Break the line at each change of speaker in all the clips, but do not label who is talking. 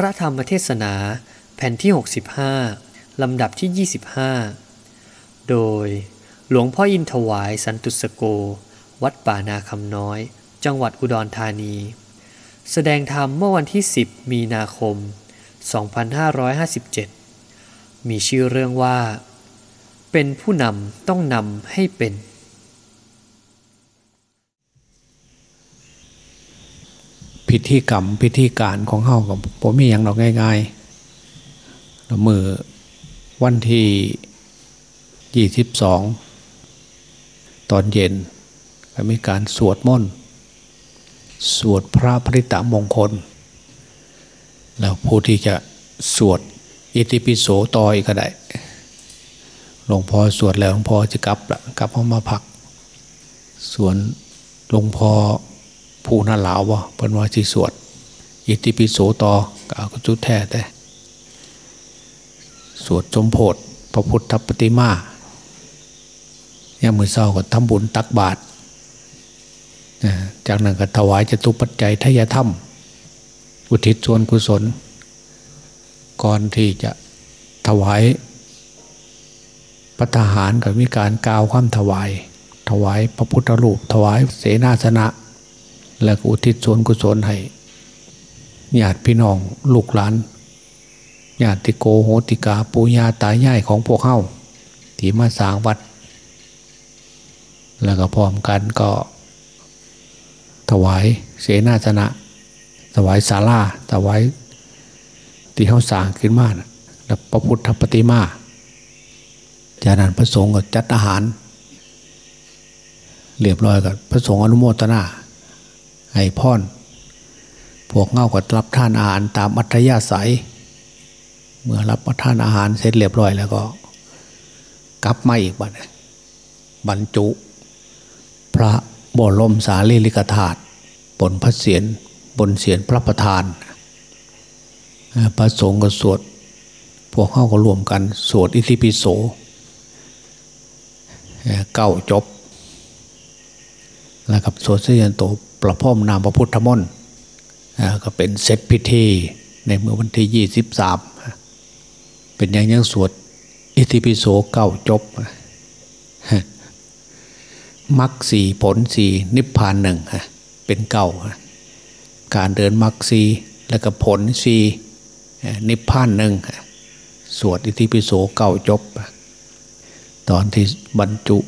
พระธรรมเทศนาแผ่นที่ 65 ลำดับที่ 25 โดยหลวงพ่ออินถวายสันตุสโก วัดป่านาคำน้อย จังหวัดอุดรธานี แสดงธรรมเมื่อวันที่ 10 มีนาคม 2557 มีชื่อเรื่องว่า เป็นผู้นำต้องนำให้เป็น
พิธีกรรมพิธีการของเฮากับผมมีอย่างดอกง่ายๆแล้วมือวันที่ยี่สิบสองตอนเย็นก็มีการสวดมนต์สวดพระพริตมงคล แล้วผู้ที่จะสวดอิติปิโสต่อยก็ได้หลวงพ่อสวดแล้วหลวงพ่อจะกลับละกลับเข้ามาพัก ส่วนหลวงพ่อ ผู้น่าลาวบ่เพิ่นว่าสิสวดอิติปิโสต่อก็เอาจุดแท้แต่สวดสมโพธพระพุทธปฏิมาเนี่ยมือเศร้าก็ทำบุญตักบาตรจากนั้นก็ถวายจตุปัจจัยทายธรรม อุทิศส่วนกุศล ก่อนที่จะถวายพระทหารก็มีการกล่าวความถวาย ถวายพระพุทธรูป ถวายเสนาสนะ แล้วก็อุทิศส่วนกุศลให้ญาติพี่น้องลูกหลานญาติโกโหติกาปูญาตายายของพวกเฮาที่มาสร้างวัด แล้วก็พร้อมกันก็ ถวายเสนาสนะ ถวายศาลาถวายที่เขาสร้างขึ้นมานะแล้วพระพุทธปฏิมาจากนั้นพระสงฆ์ก็จัดอาหาร เรียบร้อยกับพระสงฆ์อนุโมทนา ให้พรพวกเงาก็รับท่านอาหารตามอัธยาศัย เมื่อรับประทานอาหารเสร็จเรียบร้อยแล้วก็ กลับมาอีกบัดบรรจุ พระบรมสารีริกธาตุบนพระเศียรบนเศียรพระประธาน พระสงฆ์ก็สวด พวกเข้าก็รวมกัน สวดอิติปิโสเก้าจบ แล้วกับสวดเสียนโต ประพ่อมนามพระพุทธมนต์ก็เป็นเซตพิธีในเมื่อวันที่ยี่สิบสามเป็นอย่างยังสวดอิติปิโสเก้าจบมักสี่ผลสี่นิพพานหนึ่งเป็นเก้าการเดินมักสี่แล้วก็ผลสี่นิพพานหนึ่งสวดอิติปิโสเก้าจบ ตอนที่บรรจุ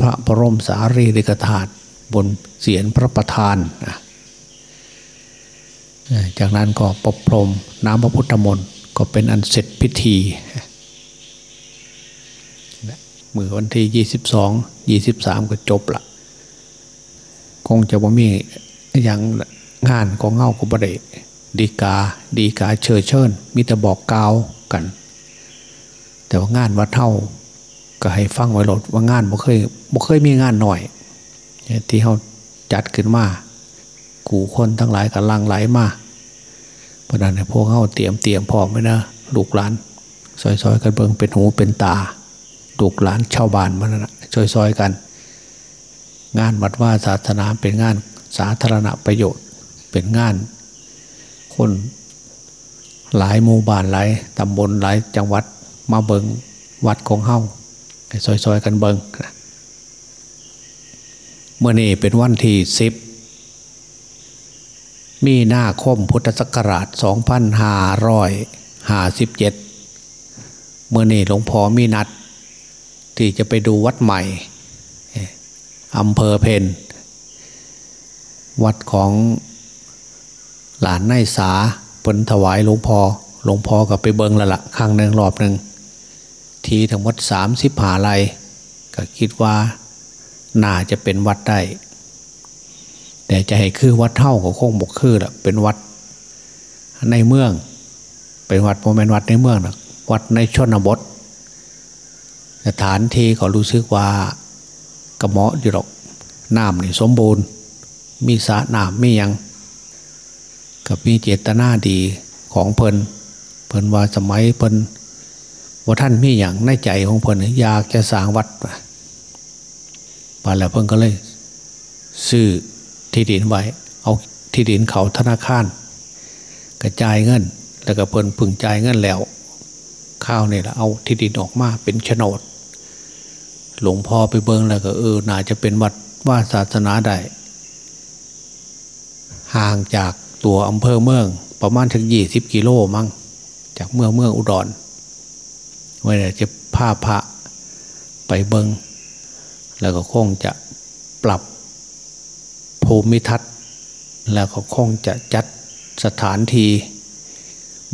พระบรมสารีริกธาตุ บนเสียนพระประธาน จากนั้นก็ปรบพรมน้ำพระพุทธมนต์ก็เป็นอันเสร็จพิธี มือวันที่ยี่สิบสองยี่สิบสามก็จบละคงจะว่ามีอย่างงานของเงากุบเดดีกาดีกาเชิญเชิญมีแต่บอกกาวกัน แต่ว่างานวัดเท่าก็ให้ฟังไว้หลดว่างานบ่เคยบ่เคยมีงานหน่อย ที่เขาจัดขึ้นมากูคนทั้งหลายกำลังไหลมาเพราะนั้นพวกเขาเตรียมเตรียมพร้อมไว้นะลูกหลานซอยๆกันเบิงเป็นหูเป็นตาลูกหลานชาวบ้านมันนะซอยๆกัน งานวัดว่าศาสนาเป็นงานสาธารณประโยชน์เป็นงาน คนหลายหมู่บ้านหลายตำบลหลายจังหวัดมาเบิงวัดของเฮาซอยๆกันเบิง เมื่อนี้เป็นวันที่สิบมีหน้าคมพุทธศักราช 2557 เมื่อนี้หลวงพ่อมีนัด ที่จะไปดูวัดใหม่อำเภอเพนวัดของหลานนายสาเปินถวายหลวงพ่อหลวงพ่อกับไปเบิงละละครั้งหนึ่งรอบหนึ่งทีทั้งหมดสามสิบหาลัยก็คิดว่า น่าจะเป็นวัดได้ แต่จะให้คือวัดเท่าก็คงบกคือละเป็นวัดในเมือง เป็นวัดโมเมนวัดในเมืองนะวัดในชนบท สถานที่ก็รู้สึกว่ากระเหมาะอยู่หรอกน้ำนี่สมบูรณ์ มีสระน้ำมียังกับมีเจตนาดีของเพลินเพลินว่าสมัยเพลินว่าท่านมีอย่างในใจของเพลินอยากจะสร้างวัด ป่าแล้วเพิ่นก็เลย ซื้อที่ดินไว้ เอาที่ดินเขาธนาคารกระจายเงิน แล้วก็เพิ่นพึ่งใจเงินแล้ว ข้าวเนี่ยเอาที่ดินออกมาเป็นโฉนด หลวงพ่อไปเบิงแล้วก็เออน่าจะเป็นวัดว่าศาสนาได้ห่างจากตัวอำเภอเมือง ประมาณถึงยี่สิบกิโลมั้งจากเมืองเมืองอุดรไว้จะพาพระไปเบิง แล้วก็คงจะปรับภูมิทัศน์ แล้วก็คงจะจัดสถานที่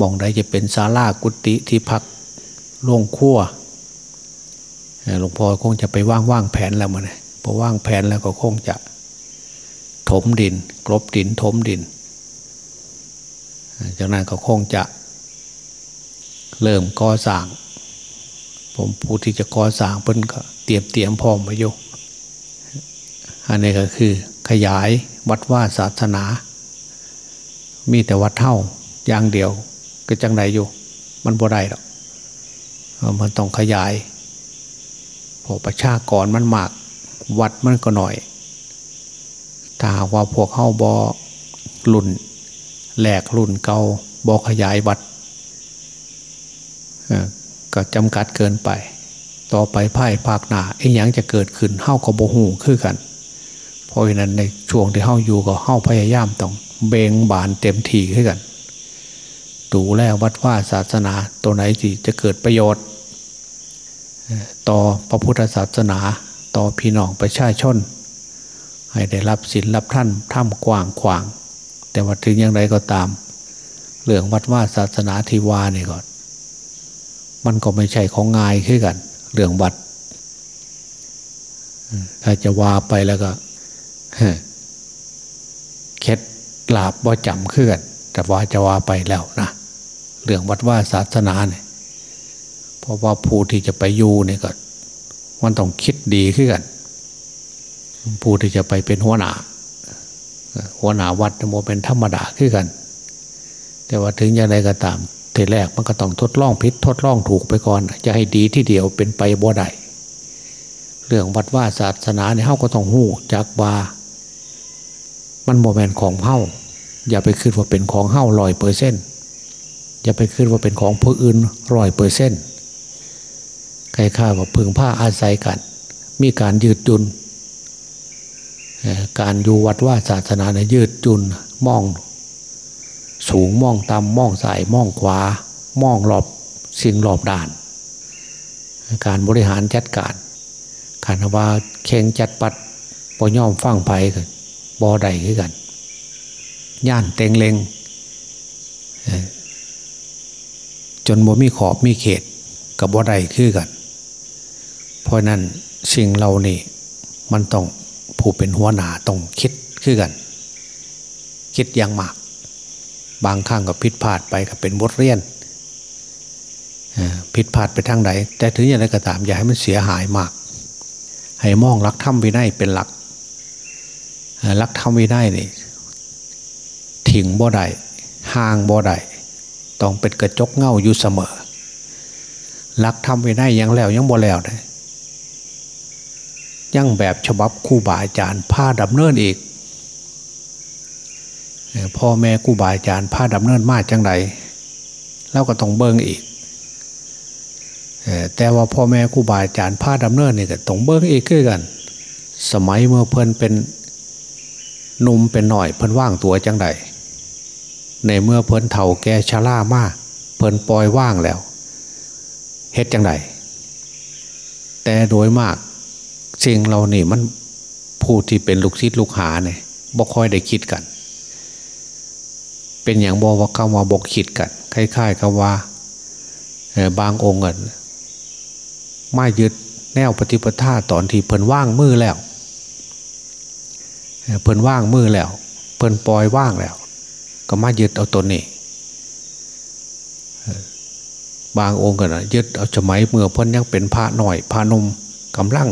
มองได้จะเป็นศาลากุฏิที่พักโล่งขั้วหลวงพ่อคงจะไปว่างว่างแผนแล้วมันพอว่างแผนแล้วก็คงจะ ถมดิน กลบดินถมดิน จากนั้นก็คงจะ เริ่มก่อสร้าง ผมผู้ที่จะก่อสร้างเพิ่นก็เตรียมเตรียมพร้อมไว้อยู่อันนี้ก็คือขยายวัดว่าศาสนา มีแต่วัดเท่าอย่างเดียว ก็จังไดอยู่ มันบ่ได้หรอกมันต้องขยายพอประชากรมันมาก วัดมันก็หน่อย ถ้าหากว่าพวกเข้าบอรุ่นแหลกรุ่นเกาบอขยายวัด ก็จำกัดเกินไป ต่อไปไพ่ภาคหนาไอ้ยังจะเกิดขึ้นเข้ากับโบหูคือกัน เพราะฉะนั้นในช่วงที่เข้าอยู่ก็เข้าพยายามต้องเบงบานเต็มที่ขึ้นกันดูแลวัดว่าศาสนาตัวไหนที่จะเกิดประโยชน์ ต่อพระพุทธศาสนาต่อพี่น้องประชาชน ให้ได้รับศีลรับท่านท่ามกว้างขวาง แต่ว่าถึงอย่างไรก็ตาม เรื่องวัดว่าศาสนาทีวาเนี่ยก่อน มันก็ไม่ใช่ของง่ายขึ้นกัน เรื่องวัด ถ้าจะว่าไปแล้วก็เคล็ดลาบบ่าจำขึ้นแต่ว่าจะว่าไปแล้วนะเรื่องวัดว่าศาสนาเนี่ยเพราะว่าผู้ที่จะไปอยู่เนี่ยก็มันต้องคิดดีขึ้นกันผู้ที่จะไปเป็นหัวหน้าหัวหน้าวัดโมเป็นธรรมดาขึ้นกัน แต่ว่าถึงอย่างไรก็ตาม ทีแรกมันก็ต้องทดลองพิษทดลองถูกไปก่อน จะให้ดีที่เดียวเป็นไปบ่ได้เรื่องวัดว่าศาสนาในเฮาก็ต้องหู้จากว่า มันโมเมนของเฮาอย่าไปคิดว่าเป็นของเฮาลอยเปอร์เซ็นต์อย่าไปคิดว่าเป็นของผู้อื่นร้อยเปอร์เซ็นต์ใครข้าว่าพึงผ้าอาศัยกัน มีการยืดจุน การอยู่วัดว่าศาสนาเนี่ยยืดจุนมอง สูงมองต่ำมองสายมองขวามองหลบสิ่งหลบด่าน การบริหารจัดการขันว่าเข่งจัดปัดปอย่อมฟังไผ่กันบอใดคือกัน ย่านเต็งเลงจนบ่มีขอบมีเขตกับบอใดคือกัน เพราะนั้นสิ่งเรานี่มันต้องผู้เป็นหัวหน้าต้องคิดคือกัน คิดอย่างมาก บางครั้งก็ผิดพลาดไปก็เป็นบทเรียนผิดพลาดไปทางไหนแต่ถึงอย่างไรก็ตามอย่าให้มันเสียหายมาก ให้มองรักธรรมวินัยเป็นหลักรักธรรมวินัยนี่ถิงบ่ได้ห่างบ่ได้ต้องเป็นกระจกเงาอยู่เสมอรักธรรมวินัยยังแล้วยังบ่แล้วเลยยังแบบฉบับคู่บาอาจารย์ผ้าดับเนินอีก พ่อแม่กูบาอาจารย์พาดำเนินมาจังไรแล้วก็ต้องเบิ้งอีกแต่ว่าพ่อแม่กูบาอาจารย์พาดำเนินนี่ก็ต้องเบิ้งอีกคือกัน สมัยเมื่อเพิ่นเป็นหนุ่มเป็นหน่อยเพิ่นว่างตัวจังไรในเมื่อเพิ่นเฒ่าแก่ชรามากเพิ่นปล่อยว่างแล้วเฮ็ดจังไรแต่โดยมากสิ่งเรานี่มันผู้ที่เป็นลูกศิษย์ลูกหาเนี่ยบ่ค่อยได้คิดกัน เป็นอย่างบอกว่าคำว่าบกขิดกันคล้ายๆกับว่าบางองค์กันไม่ยึดแนวปฏิปทาตอนที่เพิ่นว่างมือแล้วเพิ่นว่างมือแล้ว เพิ่นปล่อยว่างแล้ว ก็มายึดเอาตนนี้บางองค์กันยึดเอาสมัยเมื่อเพิ่นยังเป็นพระหน่อยพระนมกำลัง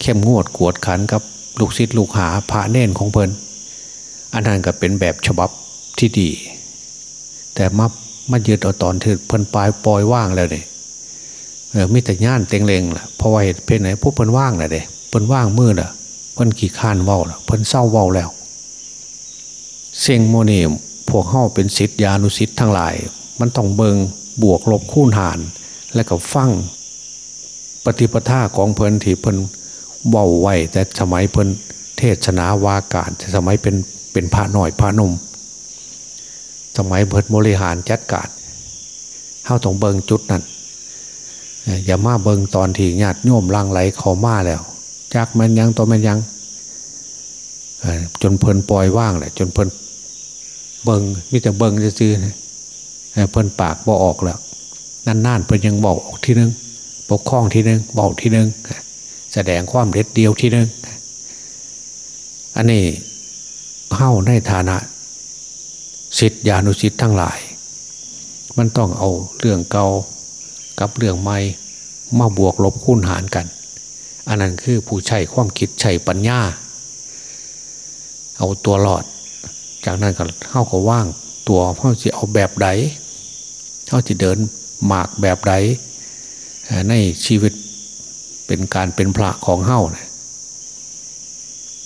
เข้มงวดกวดขันกับลูกศิษย์ลูกหาพระเน่นของเพิ่นอันนั้นก็เป็นแบบฉบับ ที่ดี แต่มามายืดเอาตอนถือเพิ่นปลายปล่อยว่างแล้วเนี่ยเออมีแต่ย่านเต็งเลงล่ะเพราะว่าเหตุเพศไหนพวกเพิ่นว่างน่ะเด้เพิ่นว่างมือน่ะเพิ่นขี่ข้านเว้าล่ะเพิ่นเศร้าเว้าแล้ว เสียงโมนีผวกเข้าเป็นสิทธิานุสิทธิ์ทั้งหลาย มันต้องเบิงบวกลบคูณหาร และก็ฟังปฏิปทาของเพิ่นที่เพิ่นเบาไว้แต่สมัยเพิ่นเทศนาวาการแต่สมัยเป็นเป็นพระหน่อยพระนม สมัยเพิ่นบริหารจัดการเข้าต้องเบิงจุดนั้นอย่ามาเบิงตอนที่ญาติโยมลังไหลเขามาแล้วจากมันยังตัวมันยังจนเพลินปล่อยว่างแหละจนเพลินเบิงมิแต่เบิงจะซื้อเพลินปากบอออกแล้วนั่นๆเพลินยังบอกออกทีนึงปกคล้องทีนึงบอกทีนึงแสดงความเด็ดเดียวทีนึงอันนี้เข้าในฐานะ สิทธิานุสิทธิ์ทั้งหลาย มันต้องเอาเรื่องเก่ากับเรื่องใหม่มาบวกลบคูณหารกัน อันนั้นคือผู้ใช้ความคิดใช้ปัญญา เอาตัวหลอด จากนั้นก็เข้าก็ว่างตัวเขาจะเอาแบบใดเขาจะเดินหมากแบบใดในชีวิตเป็นการเป็นพระของเฮ้านะ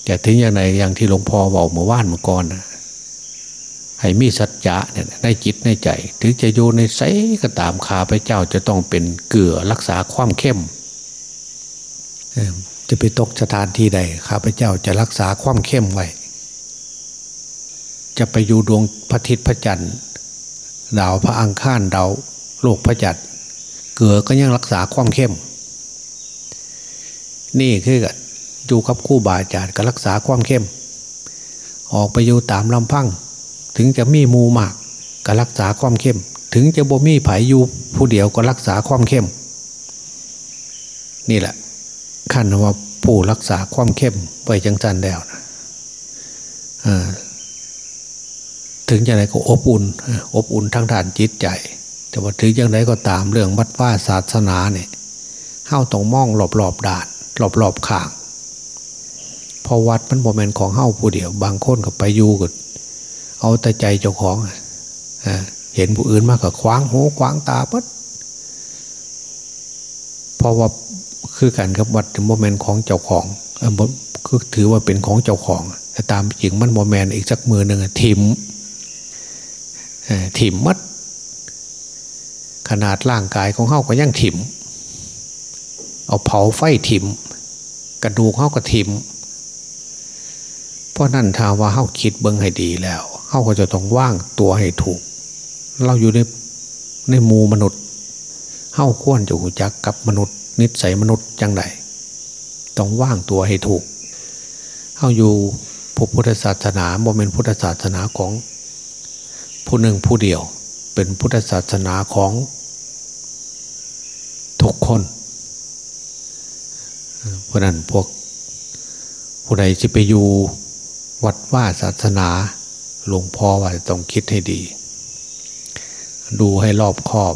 แต่ถึงอย่างไรอย่างที่หลวงพ่อบอกเมื่อวานเมื่อก่อนนะ ให้มีสัจจะเนี่ยในจิตในใจ ถึงจะอยู่ในไสก็ตามขาพระเจ้าจะต้องเป็นเกลือรักษาความเข้ม จะไปตกสถานที่ใดข้าพเจ้าจะรักษาความเข้มไว้ จะไปอยู่ดวงพระทิตพระจันทร์ดาวพระอังคารดาวโลกพระจันทร์เกลือก็ยังรักษาความเข้ม นี่คืออยู่กับคู่บาอาจารย์ก็รักษาความเข้ม ออกไปอยู่ตามลำพัง ถึงจะมีมูมากก็รักษาความเข้ม ถึงจะบ่มีไผอยู่ผู้เดียวก็รักษาความเข้ม นี่แหละขั้นว่าผู้รักษาความเข้มไปจังจันแล้วนะถึงอย่างไรก็อบอุ่นอบอุ่นทั้งด้านจิตใจ แต่ว่าถึงอย่างไรก็ตามเรื่องวัดว่าศาสนาเนี่ยเข้าต้องมองหลบหลบด่านหลบหลบข่าง พอวัดมันบ่แมนของเข้าผู้เดียว บางคนก็ไปอยู่กับ เอาแต่ใจเจ้าของเห็นผู้อื่นมากกว่าคว้างหูคว้างตาปั๊ดเพราะว่าคือกันกับวัดโมเมนต์ของเจ้าของคือถือว่าเป็นของเจ้าของ แต่ตามจริงมันโมเมนต์อีกสักมือหนึ่งทิมถิมมัด ขนาดร่างกายของเขาก็ยังถิม เอาเผาไฟถิม กระดูกเขาก็ถิม เพราะนั่นถ้าว่าเขาคิดเบิ้งให้ดีแล้ว เขาก็จะต้องว่างตัวให้ถูก เราอยู่ในในมูมนุษย์เข้าควรจะหูจักกับมนุษย์ นิสัยมนุษย์จังไดต้องว่างตัวให้ถูกเข้าอยู่พุทธศาสนาโมเมนพุทธศาสนาของผู้หนึ่งผู้เดียว เป็นพุทธศาสนาของทุกคนเพราะนั้นพวกผู้ใดจะไปอยู่วัดว่าศาสนา หลวงพ่อว่าต้องคิดให้ดี ดูให้รอบคอบ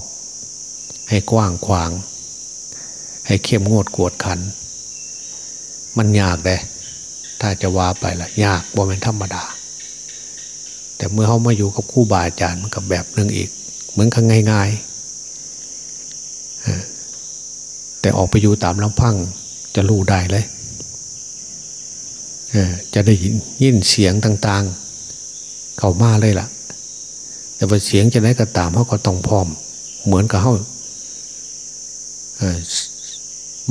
ให้กว้างขวาง ให้เข้มงวดกวดขัน มันยากเลยถ้าจะว่าไปละยากบ่เป็นธรรมดา แต่เมื่อเขามาอยู่กับคู่บาอาจารย์มันกับแบบนึงอีก เหมือนกันง่ายๆแต่ออกไปอยู่ตามลำพังจะรู้ได้เลยจะได้ยินเสียงต่างๆ เข้ามาเลยล่ะ แต่ว่าเสียงจะไหนก็ตามเขาก็ต้องพร้อม เหมือนกับเขา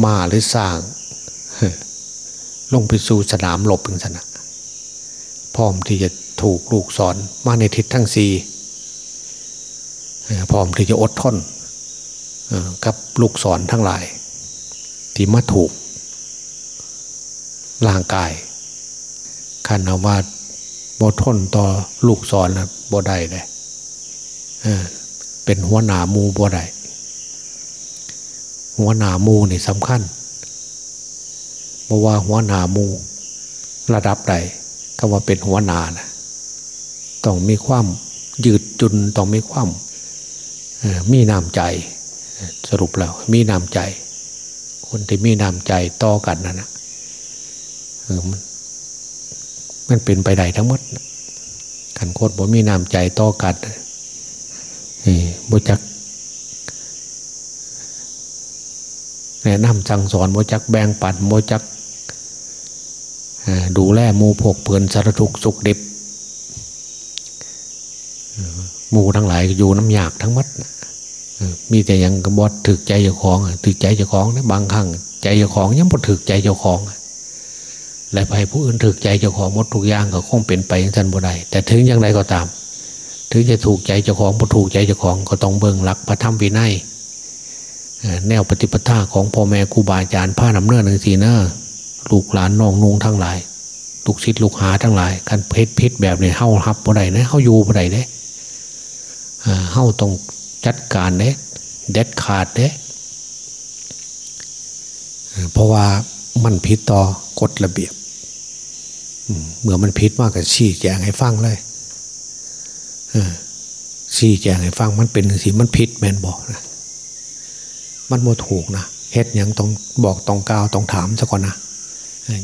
มาหรือสร้าง ลงไปสู่สนามหลบเป็นสนะพร้อมที่จะถูกลูกสอนมาในทิศทั้งสี่พร้อมที่จะอดทนกับลูกสอนทั้งหลาย ที่มาถูกร่างกายคันเอาว่า บทนต่อลูกสอนนะบ่ได้เลยเป็นหัวหนามูบ่ได้หัวหนามูนี่สำคัญเพราะว่าหัวหนามูระดับใดก็ว่าเป็นหัวหน้านะต้องมีความยืดจุนต้องมีความมีน้ำใจสรุปแล้วมีน้ำใจ คนที่มีน้ำใจต่อกันนะนะ มันเป็นไปได้ทั้งหมดขันโคตรบ่มีน้ำใจต่อกันบ่จักแนะนำสั่งสอนบ่จักแบ่งปันบ่จักดูแลมูพกเพื่อนสารทุกสุขดิบมูทั้งหลายอยู่น้ำยากทั้งมัดมีแต่ยังกระบอดถึกใจเจ้าของถึกใจเจ้าของนะบางครั้งใจเจ้าของยังบ่ถึกใจเจ้าของ และไปผู้อื่นถึกใจเจ้าของหมดทุกอย่างก็คงเป็นไปอย่างท่านบ่ได้แต่ถึงอย่างไรก็ตาม ถึงจะถูกใจเจ้าของบ่ถูกใจเจ้าของก็ต้องเบิ่งหลักพระธรรมวินัยแนวปฏิปทาของพ่อแม่ครูบาอาจารย์ผ้านำเนื้อหนึ่งสีเนื้อลูกหลานน้องนุงทั้งหลายลูกศิษย์ลูกหาทั้งหลายการเพชรพิษแบบนี้เฮาฮับบ่ได้นะเฮาอยู่บ่ได้เด้เฮาต้องจัดการเด้เด็ดขาดเด้เพราะว่ามันผิดต่อกฎระเบียบ เมื่อมันผิดมากก็ชี้แจงให้ฟังเลยชี้แจงให้ฟังมันเป็นสิมันผิดแมนบอกนะมันโมถูกนะเฮ็ดยังต้องบอกต้องกล่าวต้องถามซะก่อนนะ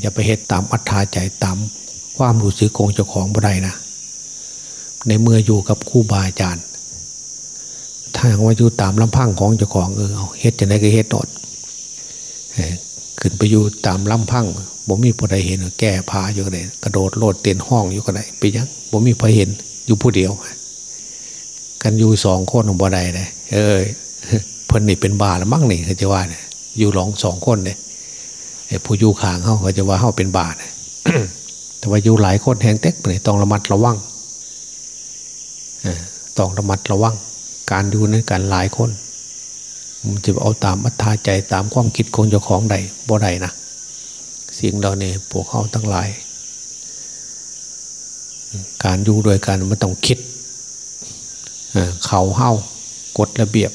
อย่าไปเฮ็ดตามอัธยาใจตามความรู้สึกของเจ้าของบ่ได้นะในเมื่ออยู่กับคู่บาอาจารย์ ถ้าว่าอยู่ตามลำพังของเจ้าของเออเอาเฮ็ดจะได้ก็เฮ็ดโดดขึ้นไปอยู่ตามลำพัง บ่มีผู้ใดเห็นแก้พาอยู่ก็ได้กระโดดโลดเตียนห้องอยู่ก็ได้ไปยังบ่มีผู้เห็นอยู่ผู้เดียว กันอยู่สองคนของบ่ได้เลยเออเพิ่นนี่เป็นบาแล้วมั่งนี่เขาจะว่าเนี่ยอยู่หลองสองคนเนี่ยผู้อยู่ขางเขาเขาจะว่าเขาเป็นบาเนี่ยแต่ว่าอยู่หลายคนแหงเต็กเลยต้องระมัดระวังต้องระมัดระวัง การอยู่ในการหลายคนมันจะเอาตามอัธยาใจตามความคิดของเจ้าของใดบ่ใดนะ สิ่งเราเนี่ยพวกเขาทั้งหลาย การอยู่โดยการมันต้องคิดเขาเฮ้ากฎระเบียบ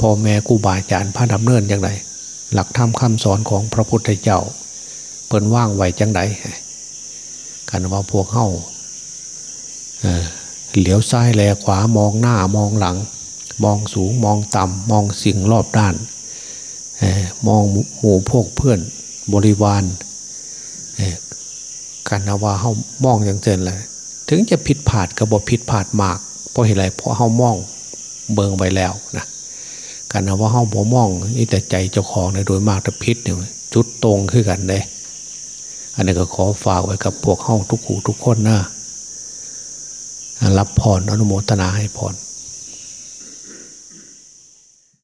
พ่อแม่กูบาอาจารย์พระดำเนินอย่างไรหลักธรรมคำสอนของพระพุทธเจ้าเปิ่นว่างไวจังไดกันว่าพวกเฮ้าเหลียวซ้ายแลขวามองหน้ามองหลัง มองสูงมองต่ำมองสิ่งรอบด้านมองหมู่พวกเพื่อน บริวารกันนะว่าเฮ้ามองอย่างเจนเลยถึงจะผิดผาดกระบอกผิดผาดมาก เพราะเหตุไรเพราะเฮ้ามองเบิงไปแล้วนะกันนะว่าเฮ้าบ่มองนี่แต่ใจเจ้าของในโดยมากถ้าพิษเนี่ยจุดตรงขึ้นกันเลยอันนี้ก็ขอฝากไว้กับพวกเฮาทุกขูทุกคนนะรับพรอนุโมทนาให้พร